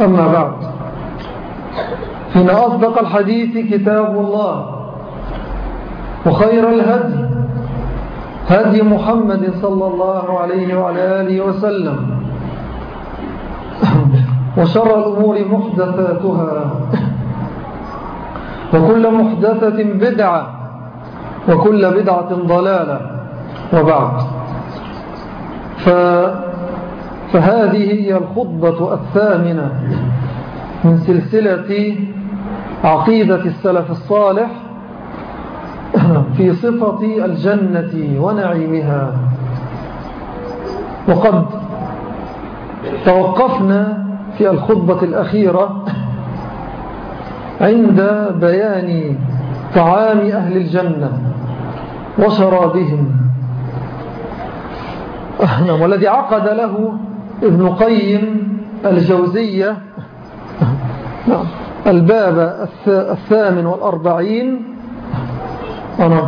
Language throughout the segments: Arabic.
أما بعد. فإن أصدق الحديث كتاب الله وخير الهدي هدي محمد صلى الله عليه وعلى آله وسلم وشر الأمور محدثاتها وكل محدثة بدعة وكل بدعة ضلالة وبعد. ف فهذه هي الخطبة الثامنة من سلسلة عقيدة السلف الصالح في صفة الجنة ونعيمها. وقد توقفنا في الخطبة الأخيرة عند بيان طعام أهل الجنة وشرابهم. والذي عقد له ابن قيم الجوزية الباب الثامن والأربعين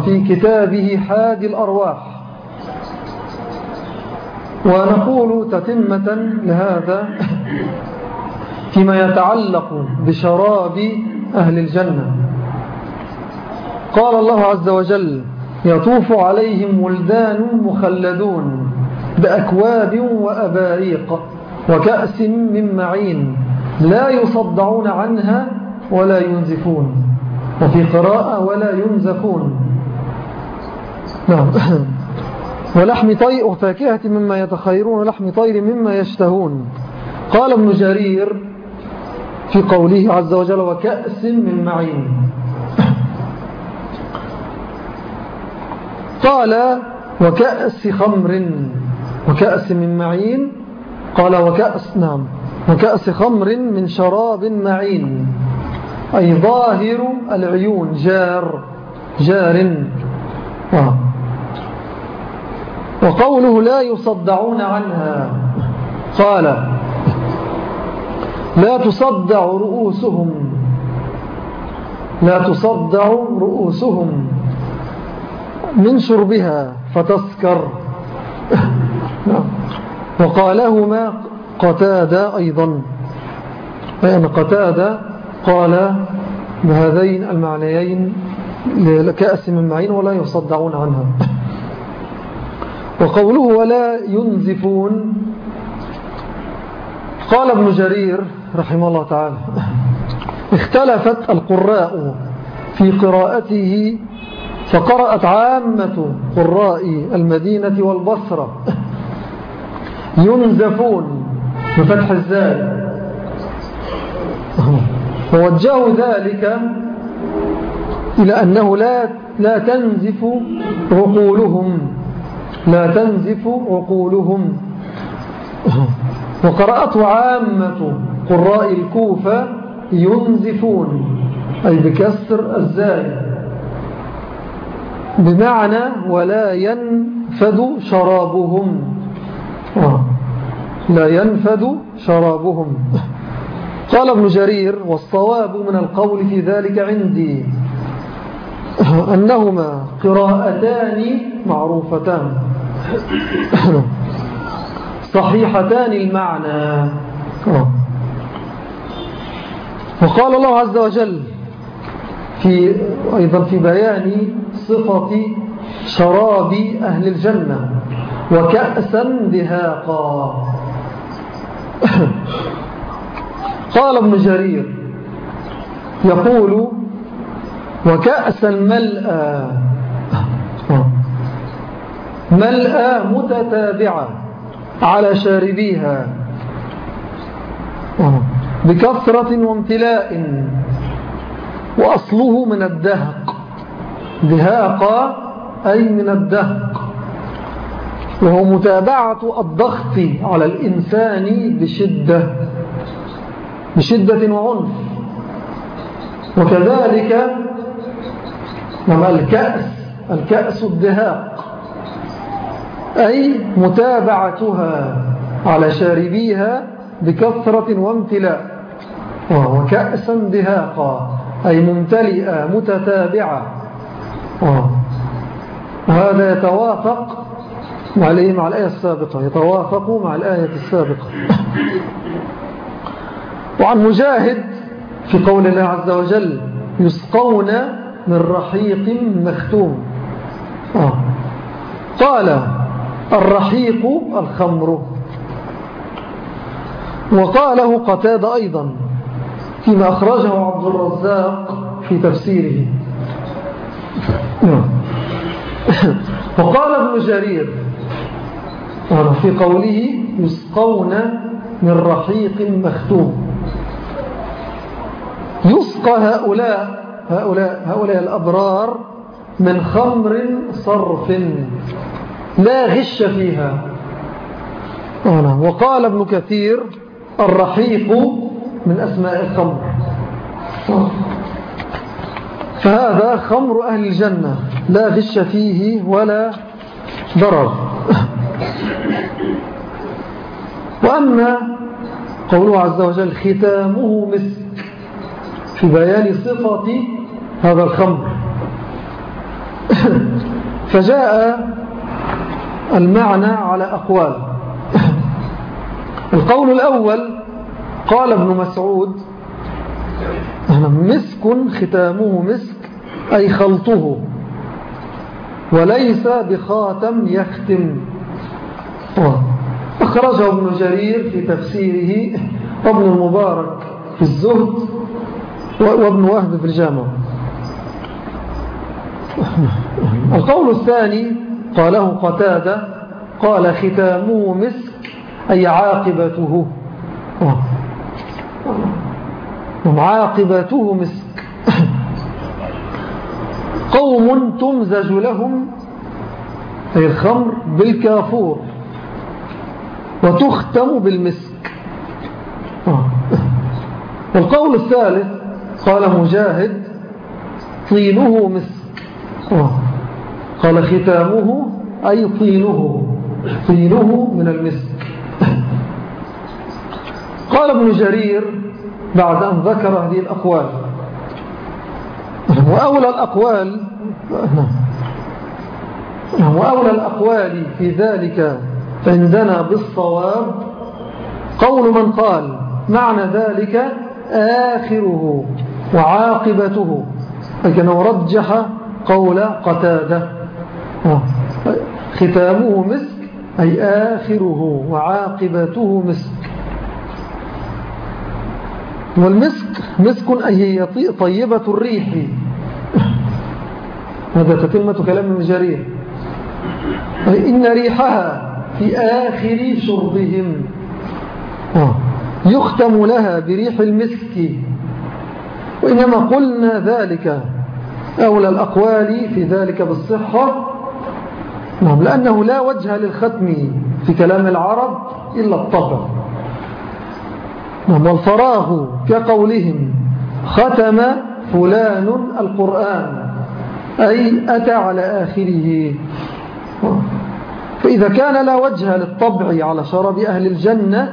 في كتابه حادي الأرواح. ونقول تتمة لهذا فيما يتعلق بشراب أهل الجنة. قال الله عز وجل يطوف عليهم ولدان مخلدون. بأكواب وأباريق وكأس من معين لا يصدعون عنها ولا ينزفون وفي قراءة ولا ينزفون. نعم. ولحم طير وفاكهة مما يتخيرون ولحم طير مما يشتهون. قال ابن جرير في قوله عز وجل وكأس من معين. قال وكأس خمر. وكأس من معين؟ قال وكأس نعم. وكأس خمر من شراب معين. أي ظاهر العيون جار جار. آه. وقوله لا يصدعون عنها. قال لا تصدع رؤوسهم. لا تصدع رؤوسهم من شربها فتسكر. وقالهما قتادة أيضا. فإن قتادة قال بهذين المعنيين لكأس من معين ولا يصدعون عنها. وقوله ولا ينزفون قال ابن جرير رحمه الله تعالى اختلفت القراء في قراءته فقرأت عامة قراء المدينة والبصرة. ينزفون بفتح الزال ووجهوا ذلك إلى أنه لا, لا تنزف عقولهم. لا تنزف عقولهم. وقرأته عامة قراء الكوفة ينزفون أي بكسر الزاي بمعنى ولا ينفد شرابهم. لا ينفد شرابهم. قال ابن جرير والصواب من القول في ذلك عندي أنهما قراءتان معروفتان. صحيحتان المعنى. وقال الله عز وجل في أيضا في بيان صفة شراب أهل الجنة. وكأسا دهاقا. قال ابن جرير يقول وكأسا ملأى ملأى متتابعة على شاربيها. بكثرة وامتلاء وأصله من الدهق. دهاق أي من الدهق. وهو متابعة الضغط على الإنسان بشدة بشدة وعنف. وكذلك الكأس؟ الكأس الدهاق. أي متابعتها على شاربيها بكثرة وامتلاء. وكأسا دهاقا أي ممتلئة متتابعة. وهذا يتوافق مع مع الآية السابقة يتوافق مع الآية السابقة. وعن مجاهد في قول الله عز وجل يسقون من رحيق مختوم. آه. قال الرحيق الخمر. وقاله قتاد أيضا فيما أخرجه عبد الرزاق في تفسيره. وقال ابن جرير في قوله يسقون من رحيق مختوم. يسقى هؤلاء هؤلاء, هؤلاء الأبرار من خمر صرف لا غش فيها. وقال ابن كثير الرحيق من أسماء الخمر. فهذا خمر أهل الجنة لا غش فيه ولا ضرر. وأما قوله عز وجل ختامه مسك في بيان صفة هذا الخمر. فجاء المعنى على أقوال. القول الأول قال ابن مسعود مسك ختامه مسك أي خلطه وليس بخاتم يختم. أخرجه ابن جرير في تفسيره وابن المبارك في الزهد وابن وهب في الجامع. القول الثاني قاله قتادة قال ختامه مسك أي عاقبته. عاقبته مسك. قوم تمزج لهم أي الخمر بالكافور. وتختم بالمسك. والقول الثالث قال مجاهد طينه مسك. قال ختامه أي طينه طينه من المسك. قال ابن جرير بعد أن ذكر هذه الأقوال. وأولى الأقوال وأولى الأقوال في ذلك عندنا بالصواب قول من قال معنى ذلك آخره وعاقبته لكنه رجح قول قتادة. ختامه مسك أي آخره وعاقبته مسك. والمسك مسك أي هي طيبة الريح. هذا تتمة كلام ابن جرير إن ريحها في آخر شربهم. يختم لها بريح المسك. وإنما قلنا ذلك أولى الأقوال في ذلك بالصحة. نعم لأنه لا وجه للختم في كلام العرب إلا الطبع. نعم والفراغ كقولهم ختم فلان القرآن أي أتى على آخره. فإذا كان لا وجه للطبع على شراب أهل الجنة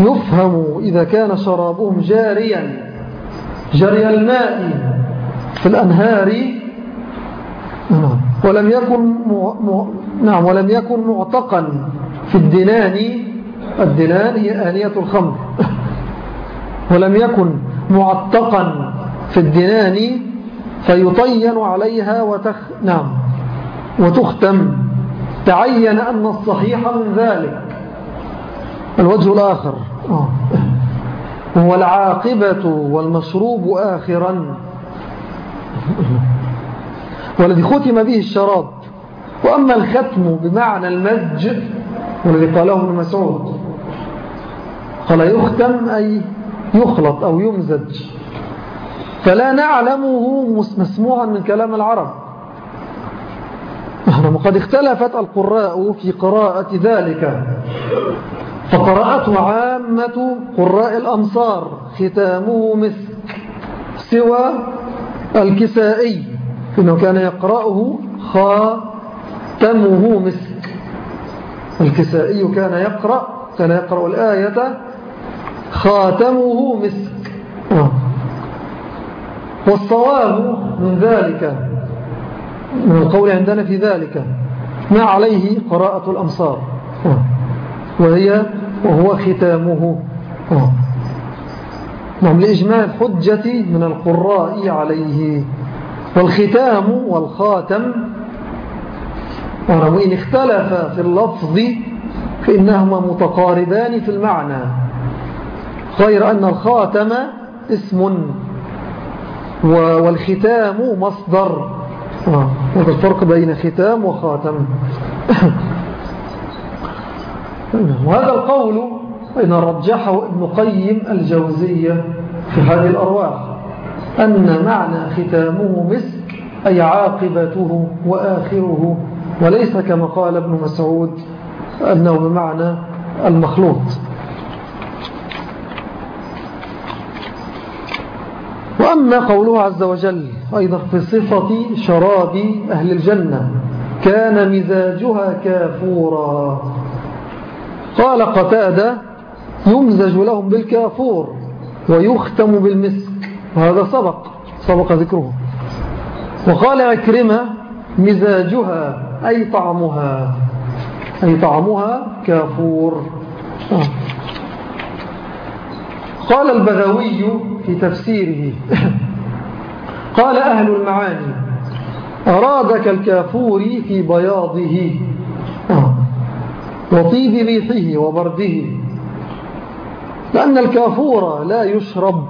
يفهم إذا كان شرابهم جاريا جري الماء في الأنهار. نعم. ولم يكن. نعم ولم يكن معتقا في الدنان. الدنان هي آنية الخمر. ولم يكن معتقا في الدنان فيطين عليها وتخ... نعم وتختم. تعين أن الصحيح من ذلك. الوجه الآخر. هو العاقبة والمشروب آخرا. والذي ختم به الشراب. وأما الختم بمعنى المزج والذي قاله ابن مسعود. قال يختم أي يخلط أو يمزج. فلا نعلمه مسموعا من كلام العرب. وقد اختلفت القراء في قراءة ذلك. فقرأته عامة قراء الأمصار ختامه مسك سوى الكسائي. إنه كان يقرأه خاتمه مسك الكسائي كان يقرأ كان يقرأ الآية خاتمه مسك والصواب من ذلك. من القول عندنا في ذلك. ما عليه قراءة الأمصار. وهي وهو ختامه. نعم لإجماع الحجة من القراء عليه. والختام والخاتم وإن اختلف في اللفظ فإنهما متقاربان في المعنى. غير أن الخاتم اسم والختام مصدر. هذا الفرق بين ختام وخاتم. وهذا القول إن رجحه ابن قيم الجوزية في هذه الأرواح أن معنى ختامه مسك أي عاقبته وآخره وليس كما قال ابن مسعود أنه بمعنى المخلوط. وأما قوله عز وجل أيضا في صفة شراب أهل الجنة كان مزاجها كافورا. قال قتادة يمزج لهم بالكافور ويختم بالمسك. وهذا سبق سبق ذكره. وقال عكرمة مزاجها أي طعمها أي طعمها كافور. آه. قال البغوي في تفسيره قال أهل المعاني أراد كالكافور في بياضه. وطيب ريحه وبرده لأن الكافور لا يشرب.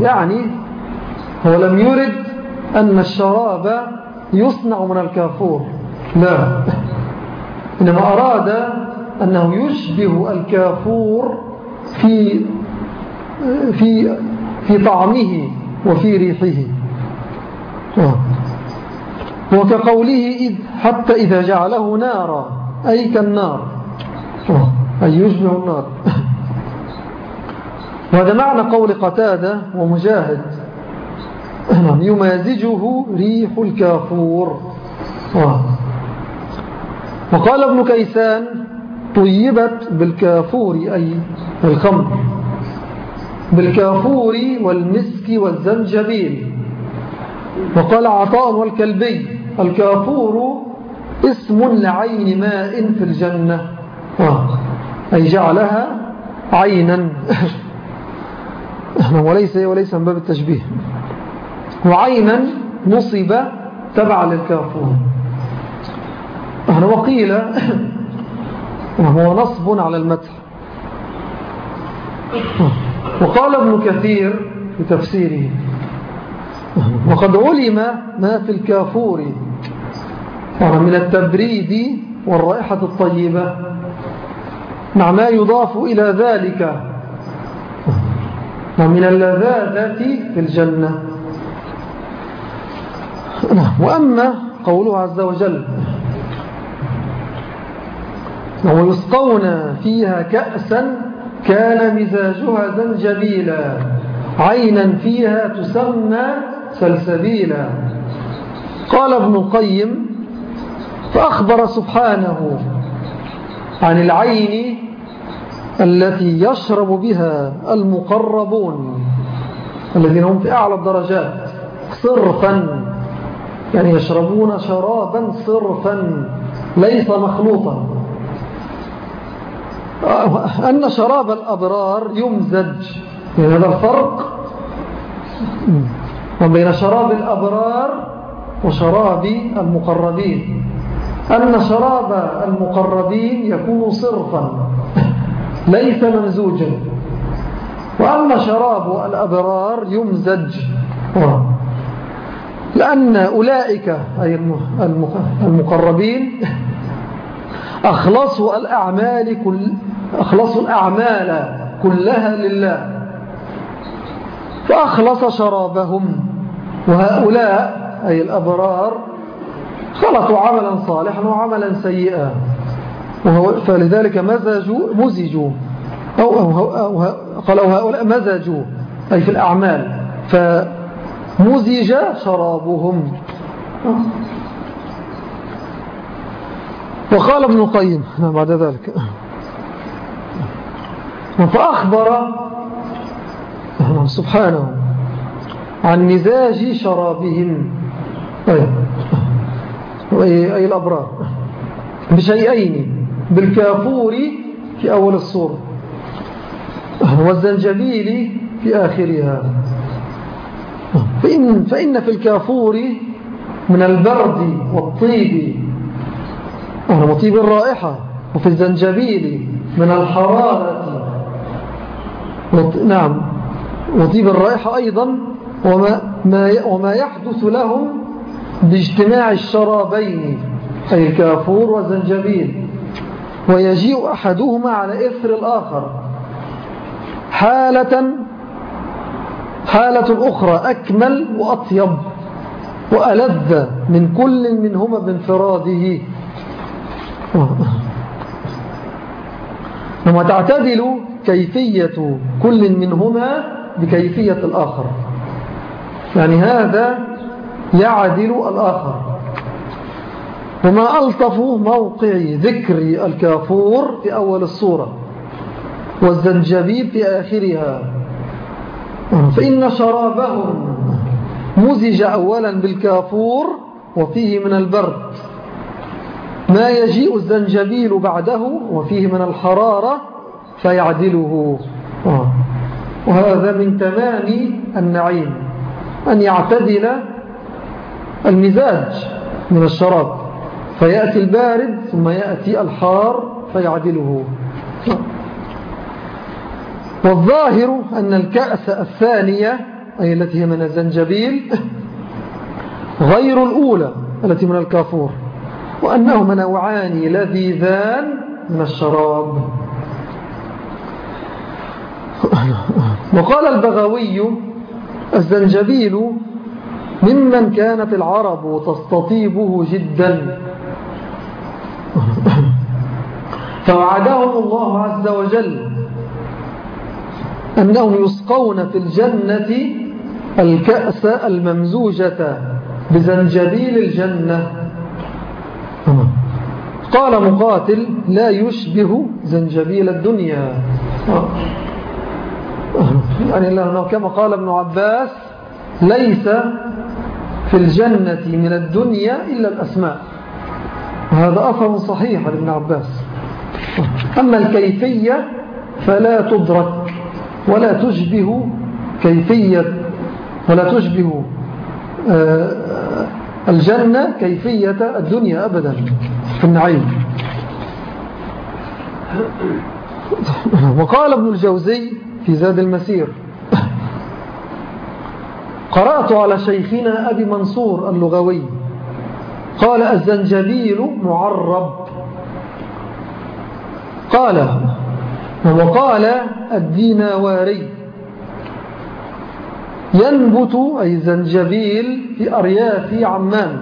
يعني هو لم يرد أن الشراب يصنع من الكافور لا إنما أراد أنه يشبه الكافور في في في طعمه وفي ريحه. وكقوله إذ حتى إذا جعله نارا أي كالنار. أي يشبه النار. وهذا معنى قول قتادة ومجاهد. يمازجه ريح الكافور. وقال ابن كيسان طيبت بالكافور أي الخمر. بالكافور والمسك والزنجبيل. وقال عطاء والكلبي الكافور اسم لعين ماء في الجنة. أي جعلها عينا. وليس وليس من باب التشبيه. وعينا نصب تبع للكافور. وقيل وهو نصب على المدح. وقال ابن كثير في تفسيره وقد علم ما في الكافور من التبريد والرائحة الطيبة مع ما يضاف إلى ذلك ومن اللذاذة في الجنة. وأما قوله عز وجل ويسقون فيها كأسا كان مزاجها زنجبيلا. عينا فيها تسمى سلسبيلا. قال ابن القيم فأخبر سبحانه عن العين التي يشرب بها المقربون الذين هم في أعلى الدرجات صرفا يعني يشربون شرابا صرفا ليس مخلوطا. أن شراب الأبرار يمزج. يعني هذا الفرق بين شراب الأبرار وشراب المقربين. أن شراب المقربين يكون صرفا ليس ممزوجا. وأما شراب الأبرار يمزج. لأن أولئك أي المقربين أخلصوا الأعمال, كل أخلصوا الأعمال كلها لله. فأخلص شرابهم. وهؤلاء أي الأبرار خلطوا عملا صالحا وعملا سيئا. فلذلك مزجوا مزجوا. أو, أو, أو, قالوا هؤلاء مزجوا أي في الأعمال. فمزج شرابهم. وقال ابن القيم نعم، بعد ذلك. فأخبر سبحانه. عن مزاج شرابهم. أي الأبرار. بشيئين بالكافور في أول الصورة والزنجبيل في آخرها. فإن, فإن في الكافور من البرد والطيب. وطيب الرائحة. وفي الزنجبيل من الحرارة. نعم. وطيب الرائحة أيضا وما, ما وما يحدث لهم باجتماع الشرابين أي الكافور والزنجبيل ويجيء أحدهما على إثر الآخر. حالة حالة أخرى أكمل وأطيب وألذ من كل منهما بانفراده. وما تعتدل كيفية كل منهما بكيفية الآخر. يعني هذا يعدل الآخر. وما ألطف موقع ذكر الكافور في أول الصورة والزنجبيل في آخرها. فإن شرابهم مزج أولا بالكافور وفيه من البرد. ما يجيء الزنجبيل بعده وفيه من الحرارة فيعدله وهذا من تمام النعيم أن يعتدل المزاج من الشراب. فيأتي البارد ثم يأتي الحار فيعدله. والظاهر أن الكأس الثانية أي التي من الزنجبيل غير الأولى التي من الكافور وأنهما نوعان لذيذان من الشراب. وقال البغوي الزنجبيل ممن كانت العرب تستطيبه جدا. فوعدهم الله عز وجل أنهم يسقون في الجنة الكأس الممزوجة بزنجبيل الجنة. قال مقاتل لا يشبه زنجبيل الدنيا. يعني لأنه كما قال ابن عباس ليس في الجنة من الدنيا إلا الأسماء. هذا أثر صحيح لابن عباس. أما الكيفية فلا تدرك ولا تشبه كيفية ولا تشبه آه، الجنة كيفية الدنيا أبدا. في النعيم وقال ابن الجوزي في زاد المسير. قرأت على شيخنا أبي منصور اللغوي. قال الزنجبيل معرب. قال وقال الديناواري. ينبت أي زنجبيل في أرياف عمان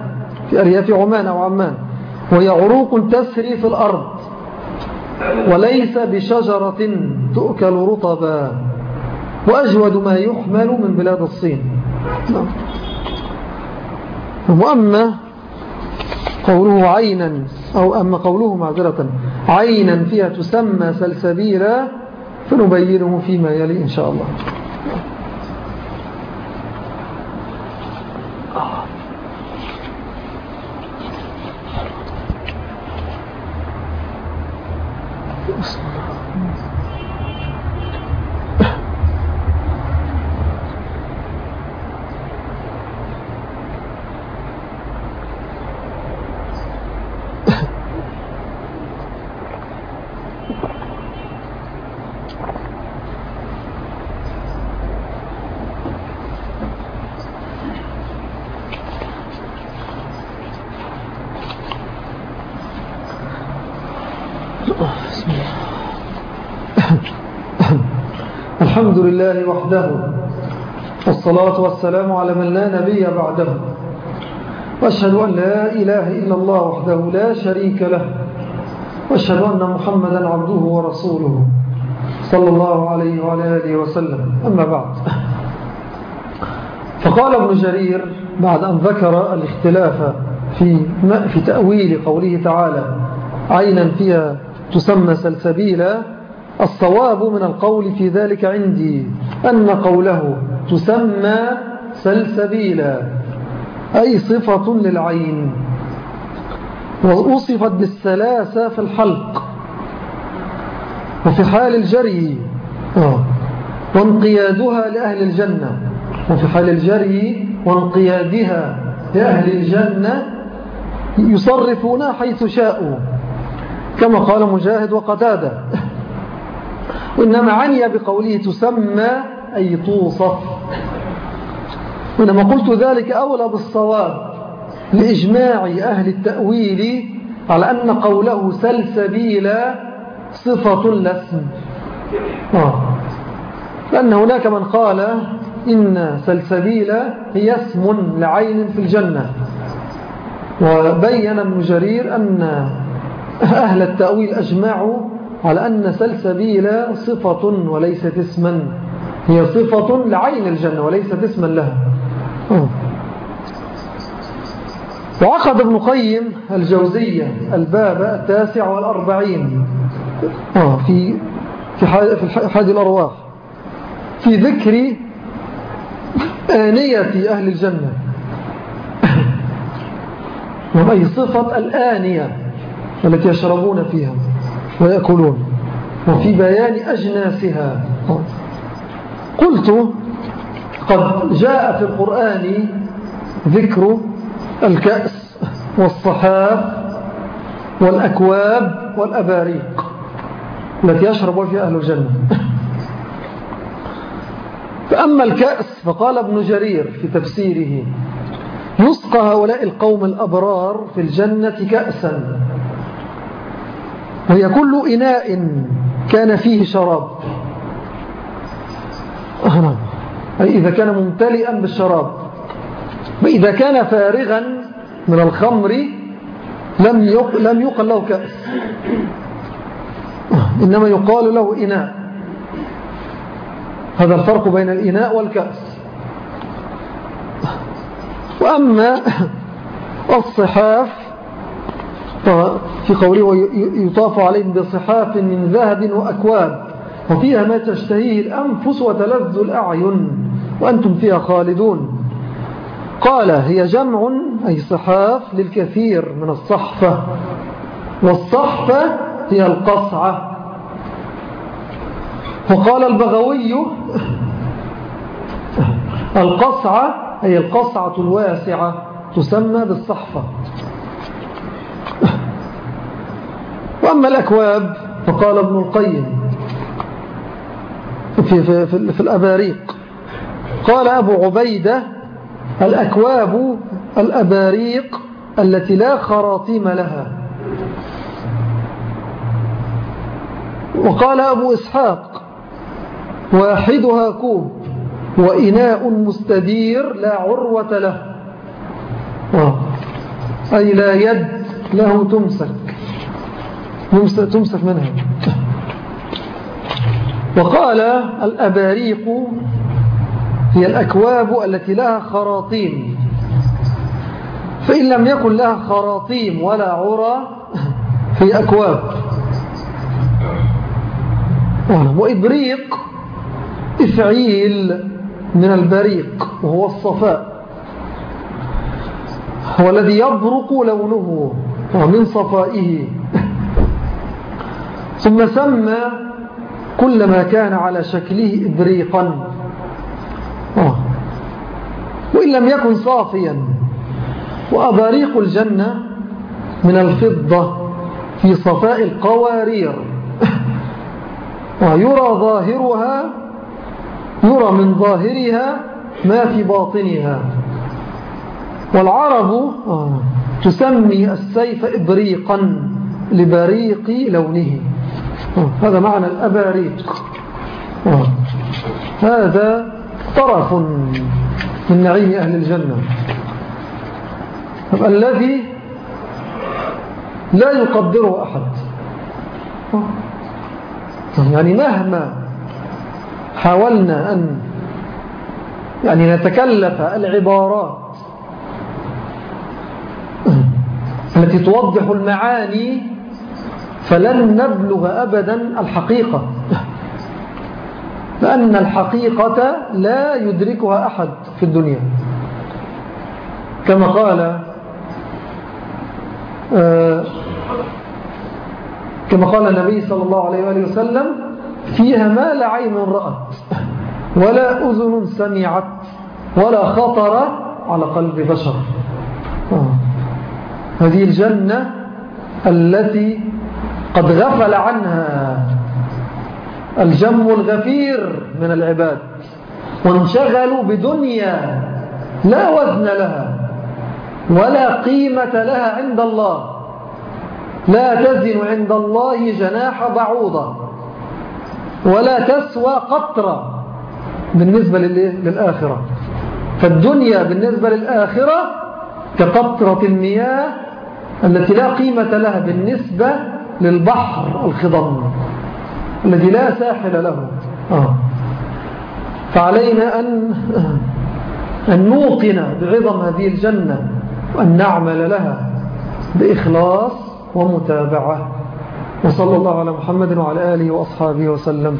في أرياف عمان أو عمان وهي عروق تسري في الأرض. وليس بشجرة تؤكل رطبا. وأجود ما يحمل من بلاد الصين. وأما قوله عينا أو أما قوله معذرة عينا فيها تسمى سلسبيلا فنبينه فيما يلي إن شاء الله. 嗯。الحمد لله وحده. والصلاة والسلام على من لا نبي بعده. وأشهد أن لا إله إلا الله وحده لا شريك له. وأشهد أن محمدا عبده ورسوله صلى الله عليه وعلى آله وسلم. أما بعد. فقال ابن جرير بعد أن ذكر الاختلاف في, في تأويل قوله تعالى عينا فيها تسمى سلسبيلا الصواب من القول في ذلك عندي أن قوله تسمى سلسبيلا أي صفة للعين وأصفت بالسلاسة في الحلق وفي حال الجري آه. وانقيادها لأهل الجنة وفي حال الجري وانقيادها لأهل الجنة يصرفون حيث شاءوا كما قال مجاهد وقتادة وإنما عني بقوله تسمى أي توصف. وإنما قلت ذلك أولى بالصواب لإجماع أهل التأويل على أن قوله سلسبيلا صفة لسم آه. لأن هناك من قال إن سلسبيلا هي اسم لعين في الجنة. وبين ابن جرير أن أهل التأويل أجمعوا على أن سلسبيل صفة وليست اسما. هي صفة لعين الجنة وليست اسما لها. وعقد ابن قيم الجوزية الباب التاسع والأربعين. في في حاد الأرواح. في ذكر آنية أهل الجنة. أي صفة الآنية التي يشربون فيها. ويأكلون. وفي بيان أجناسها. قلت قد جاء في القرآن ذكر الكأس والصحاف والأكواب والأباريق التي يشرب فيها أهل الجنة. فأما الكأس فقال ابن جرير في تفسيره يسقى هؤلاء القوم الأبرار في الجنة كأسا. وهي كل إناء كان فيه شراب. أي إذا كان ممتلئا بالشراب. وإذا كان فارغا من الخمر لم لم يقل له كأس. إنما يقال له إناء. هذا الفرق بين الإناء والكأس. وأما الصحاف في قوله يطاف عليهم بصحاف من ذهب وأكواب وفيها ما تشتهيه الأنفس وتلذ الأعين وأنتم فيها خالدون. قال هي جمع أي صحاف للكثير من الصحفة والصحفة هي القصعة. وقال البغوي القصعة هي القصعة الواسعة تسمى بالصحفة. وأما الأكواب فقال ابن القيم في, في, في, في الأباريق. قال أبو عبيدة الأكواب الأباريق التي لا خراطيم لها. وقال أبو إسحاق واحدها كوب وإناء مستدير لا عروة له. أي لا يد له تمسك. تمسك منها. وقال الأباريق هي الأكواب التي لها خراطيم. فإن لم يكن لها خراطيم ولا عرى في أكواب. وإبريق إفعيل من البريق وهو الصفاء. هو الذي يبرق لونه من صفائه. ثم سمى كل ما كان على شكله إبريقا وإن لم يكن صافيا. وأباريق الجنة من الفضة في صفاء القوارير. ويرى ظاهرها يرى من ظاهرها ما في باطنها. والعرب آه، تسمي السيف إبريقا لبريق لونه. آه، هذا معنى الأباريق. آه، هذا طرف من نعيم أهل الجنة. الذي لا يقدره أحد. يعني مهما حاولنا أن يعني نتكلف العبارات التي توضح المعاني فلن نبلغ أبدا الحقيقة. لأن الحقيقة لا يدركها أحد في الدنيا. كما قال آه، كما قال النبي صلى الله عليه وآله وسلم فيها ما لا عين رأت ولا أذن سمعت ولا خطر على قلب بشر. آه. هذه الجنة التي قد غفل عنها الجم الغفير من العباد وانشغلوا بدنيا لا وزن لها ولا قيمة لها عند الله لا تزن عند الله جناح بعوضة ولا تسوى قطرة بالنسبة للآخرة. فالدنيا بالنسبة للآخرة كقطرة المياه التي لا قيمة لها بالنسبة للبحر الخضم الذي لا ساحل له. آه. فعلينا أن, أن نوقن بعظم هذه الجنة وأن نعمل لها بإخلاص ومتابعة. وصلى الله على محمد وعلى آله وأصحابه وسلم.